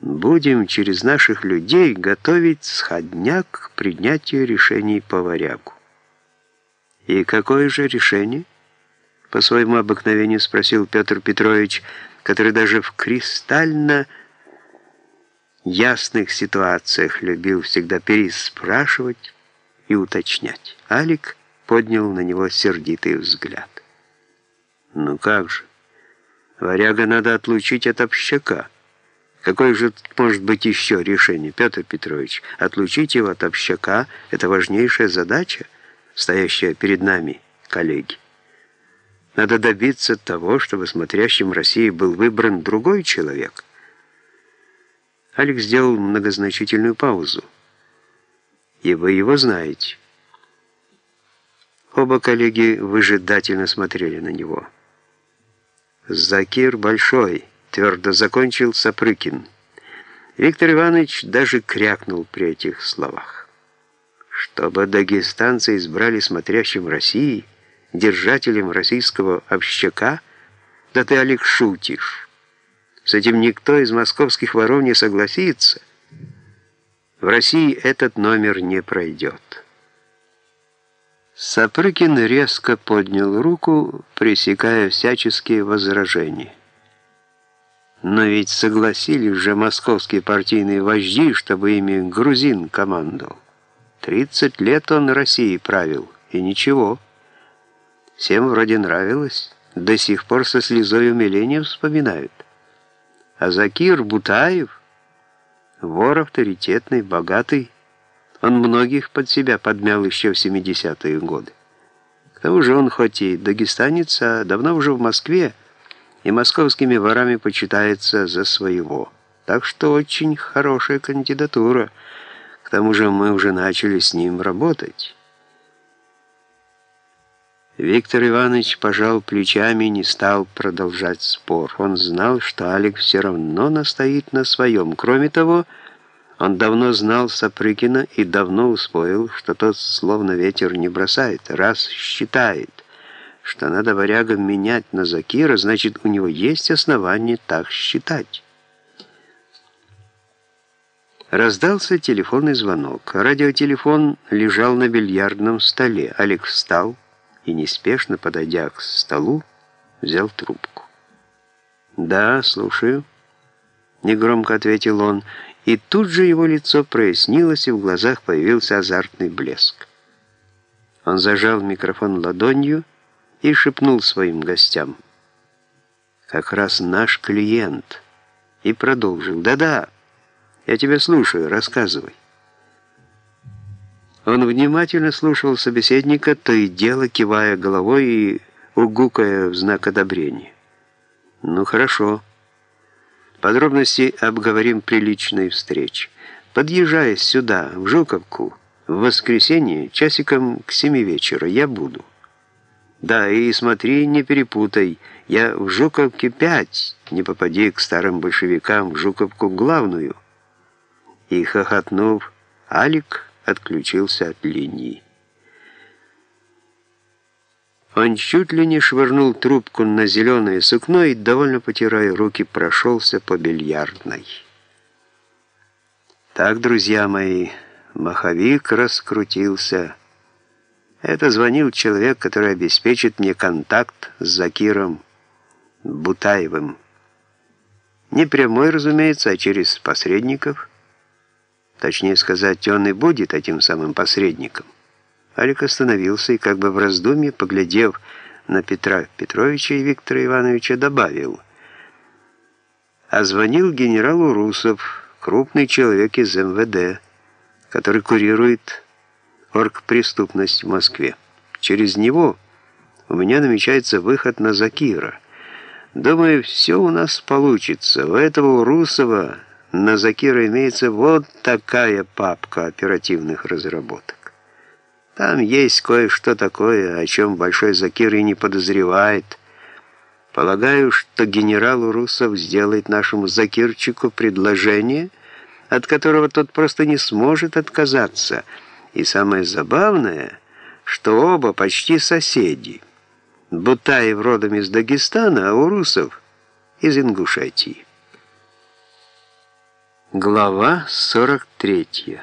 Будем через наших людей готовить сходняк к принятию решений по варягу. И какое же решение? По своему обыкновению спросил Петр Петрович, который даже в кристально ясных ситуациях любил всегда переспрашивать и уточнять. Алик поднял на него сердитый взгляд. «Ну как же? Варяга надо отлучить от общака». Какое же может быть еще решение, Петр Петрович? Отлучить его от общака – это важнейшая задача, стоящая перед нами, коллеги. Надо добиться того, чтобы смотрящим России был выбран другой человек. Алекс сделал многозначительную паузу. И вы его знаете. Оба коллеги выжидательно смотрели на него. «Закир Большой» твердо закончил Сапрыкин. Виктор Иванович даже крякнул при этих словах. Чтобы дагестанцы избрали смотрящим России, держателем российского общака, да ты, Олег, шутишь. С этим никто из московских воров не согласится. В России этот номер не пройдет. Сапрыкин резко поднял руку, пресекая всяческие возражения. Но ведь согласились же московские партийные вожди, чтобы ими грузин командовал. Тридцать лет он России правил, и ничего. Всем вроде нравилось, до сих пор со слезой умиления вспоминают. А Закир Бутаев, вор авторитетный, богатый, он многих под себя подмял еще в 70-е годы. К тому же он хоть и дагестанец, а давно уже в Москве, и московскими ворами почитается за своего. Так что очень хорошая кандидатура. К тому же мы уже начали с ним работать. Виктор Иванович пожал плечами и не стал продолжать спор. Он знал, что Алик все равно настоит на своем. Кроме того, он давно знал Сапрыкина и давно усвоил, что тот словно ветер не бросает, раз считает, что надо варягам менять на Закира, значит, у него есть основания так считать. Раздался телефонный звонок. Радиотелефон лежал на бильярдном столе. Олег встал и, неспешно подойдя к столу, взял трубку. «Да, слушаю», — негромко ответил он, и тут же его лицо прояснилось, и в глазах появился азартный блеск. Он зажал микрофон ладонью и шепнул своим гостям. «Как раз наш клиент». И продолжил. «Да-да, я тебя слушаю, рассказывай». Он внимательно слушал собеседника, то и дело кивая головой и угукая в знак одобрения. «Ну, хорошо. Подробности обговорим при личной встрече. Подъезжая сюда, в Жуковку, в воскресенье, часиком к семи вечера, я буду». Да, и смотри, не перепутай. Я в Жуковке пять, не попади к старым большевикам в Жуковку главную. И, хохотнув, Алик отключился от линии. Он чуть ли не швырнул трубку на зеленое сукно и, довольно потирая руки, прошелся по бильярдной. Так, друзья мои, маховик раскрутился, это звонил человек, который обеспечит мне контакт с Закиром Бутаевым. Не прямой, разумеется, а через посредников. Точнее сказать, он и будет этим самым посредником. Алик остановился и, как бы в раздумье, поглядев на Петра Петровича и Виктора Ивановича, добавил. А звонил генералу Русов, крупный человек из МВД, который курирует оргпреступность в Москве. Через него у меня намечается выход на Закира. Думаю, все у нас получится. У этого Русова на Закира имеется вот такая папка оперативных разработок. Там есть кое-что такое, о чем Большой Закир и не подозревает. Полагаю, что генерал Русов сделает нашему Закирчику предложение, от которого тот просто не сможет отказаться – и самое забавное, что оба почти соседи. Бутаев родом из Дагестана, а Урусов из Ингушетии. Глава 43